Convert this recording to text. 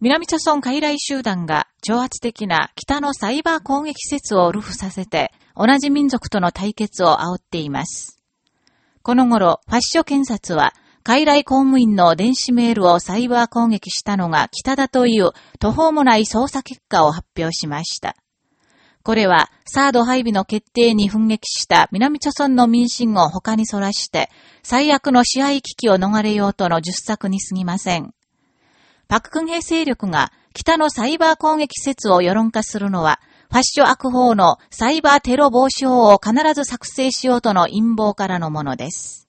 南朝村傀儡集団が挑発的な北のサイバー攻撃施設をルフさせて、同じ民族との対決を煽っています。この頃、ファッション検察は、傀儡公務員の電子メールをサイバー攻撃したのが北だという途方もない捜査結果を発表しました。これは、サード配備の決定に奮撃した南朝村の民心を他にそらして、最悪の支配危機を逃れようとの術策に過ぎません。パククンヘ勢力が北のサイバー攻撃説を世論化するのは、ファッション悪法のサイバーテロ防止法を必ず作成しようとの陰謀からのものです。